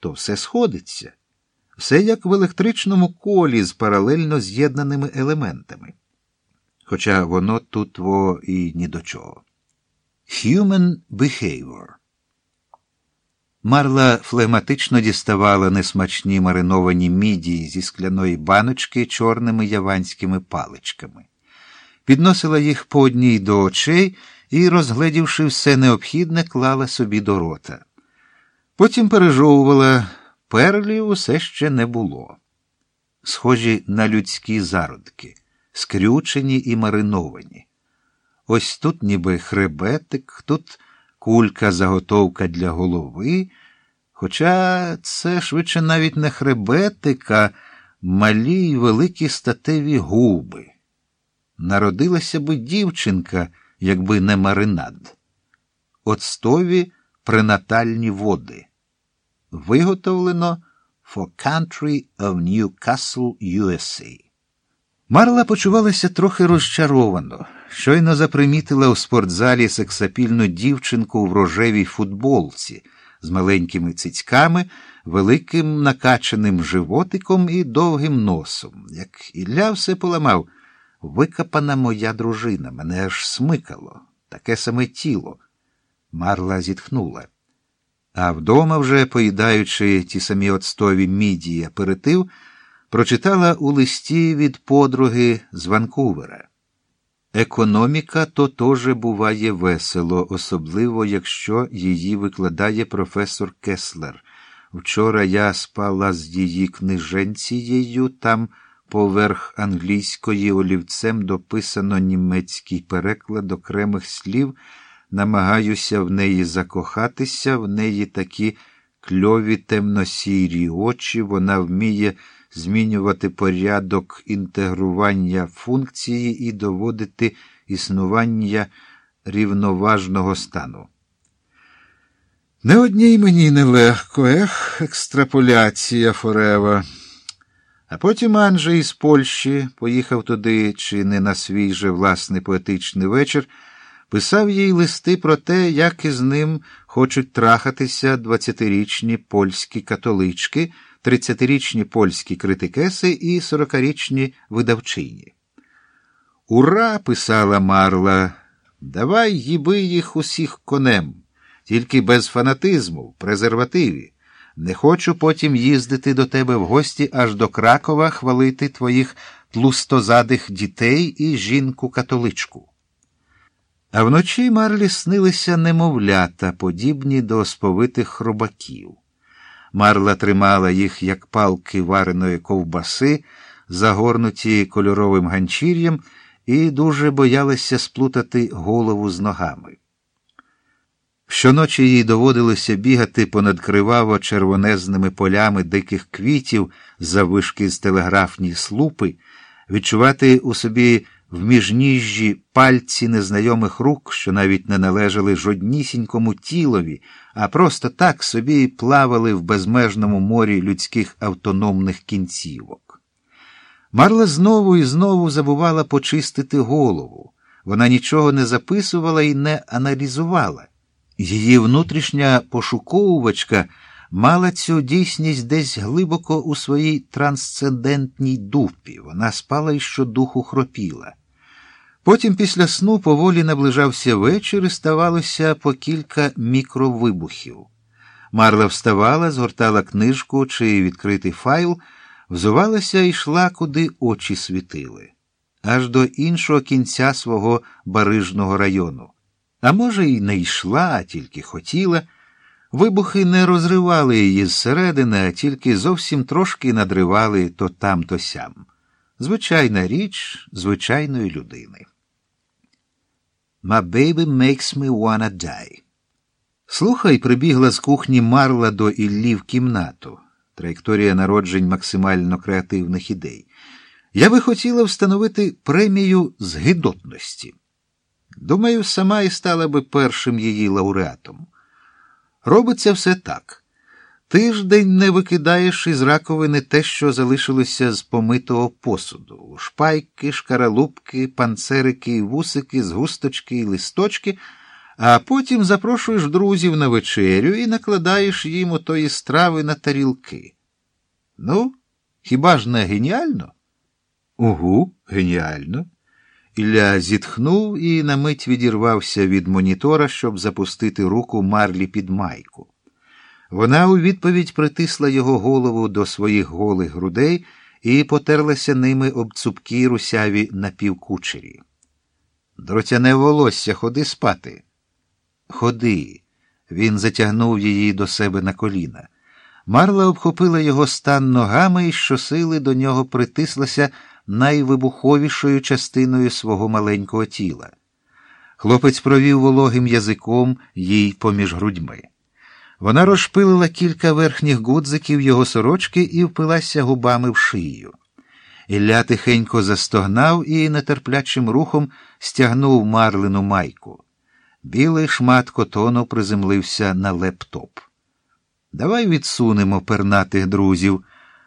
то все сходиться. Все як в електричному колі з паралельно з'єднаними елементами. Хоча воно тут во і ні до чого. Human behavior. Марла флегматично діставала несмачні мариновані мідії зі скляної баночки чорними яванськими паличками, підносила їх по одній до очей і, розгледівши все необхідне, клала собі до рота. Потім пережовувала перлів усе ще не було. Схожі на людські зародки, скрючені і мариновані. Ось тут ніби хребетик, тут кулька заготовка для голови. Хоча це швидше навіть не хребетик, а малі й великі статеві губи. Народилася би дівчинка, якби не маринад. Оцтові пренатальні води. Виготовлено for Country of Newcastle, USA. Марла почувалася трохи розчаровано. Щойно запримітила у спортзалі сексапільну дівчинку в рожевій футболці з маленькими цицьками, великим накачаним животиком і довгим носом. Як Ілля все поламав, викопана моя дружина, мене аж смикало, таке саме тіло. Марла зітхнула. А вдома, вже, поїдаючи ті самі оцтові мідії аперитив, прочитала у листі від подруги з Ванкувера. Економіка то теж буває весело, особливо якщо її викладає професор Кеслер. Вчора я спала з її книженцією, там поверх англійської олівцем дописано німецький переклад окремих слів, намагаюся в неї закохатися, в неї такі кльові темно-сірі очі, вона вміє змінювати порядок інтегрування функції і доводити існування рівноважного стану. Не одній мені нелегко, ех, екстраполяція Форева. А потім Анджей із Польщі поїхав туди, чи не на свій же власний поетичний вечір, писав їй листи про те, як із ним хочуть трахатися двадцятирічні польські католички. 30-річні польські критикеси і 40-річні видавчині. Ура! писала Марла, давай їби їх усіх конем, тільки без фанатизму, в презервативі. Не хочу потім їздити до тебе в гості аж до Кракова хвалити твоїх тлустозадих дітей і жінку католичку. А вночі Марлі снилися немовлята, подібні до сповитих хробаків. Марла тримала їх, як палки вареної ковбаси, загорнуті кольоровим ганчір'ям, і дуже боялася сплутати голову з ногами. Щоночі їй доводилося бігати понад криваво червонезними полями диких квітів завишки з телеграфні слупи, відчувати у собі в міжніжжі пальці незнайомих рук, що навіть не належали жоднісінькому тілові, а просто так собі плавали в безмежному морі людських автономних кінцівок. Марла знову і знову забувала почистити голову. Вона нічого не записувала і не аналізувала. Її внутрішня пошуковувачка мала цю дійсність десь глибоко у своїй трансцендентній дупі. Вона спала і щодуху хропіла. Потім після сну поволі наближався вечір і ставалося по кілька мікровибухів. Марла вставала, згортала книжку чи відкритий файл, взувалася і йшла, куди очі світили, аж до іншого кінця свого барижного району. А може, й не йшла, а тільки хотіла. Вибухи не розривали її зсередини, а тільки зовсім трошки надривали то там, то сям. Звичайна річ звичайної людини. My baby makes me wanna die. Слухай, прибігла з кухні Марла до Іллі в кімнату. Траєкторія народжень максимально креативних ідей. Я би хотіла встановити премію з гидотності. Думаю, сама і стала би першим її лауреатом. Робиться все так. Тиждень не викидаєш із раковини те, що залишилося з помитого посуду, шпайки, шкаралупки, панцерики, вусики, згусточки і листочки, а потім запрошуєш друзів на вечерю і накладаєш їм отої страви на тарілки. Ну, хіба ж не геніально? Угу, геніально. Ілля зітхнув і на мить відірвався від монітора, щоб запустити руку Марлі під майку. Вона у відповідь притисла його голову до своїх голих грудей і потерлася ними об цупкі русяві напівкучері. Дротяне волосся, ходи спати. Ходи. Він затягнув її до себе на коліна. Марла обхопила його стан ногами і щосили до нього притислася найвибуховішою частиною свого маленького тіла. Хлопець провів вологим язиком їй поміж грудьми. Вона розшпилила кілька верхніх гудзиків його сорочки і впилася губами в шию. Ілля тихенько застогнав і нетерплячим рухом стягнув марлину майку. Білий шмат котону приземлився на лептоп. Давай відсунемо пернатих друзів.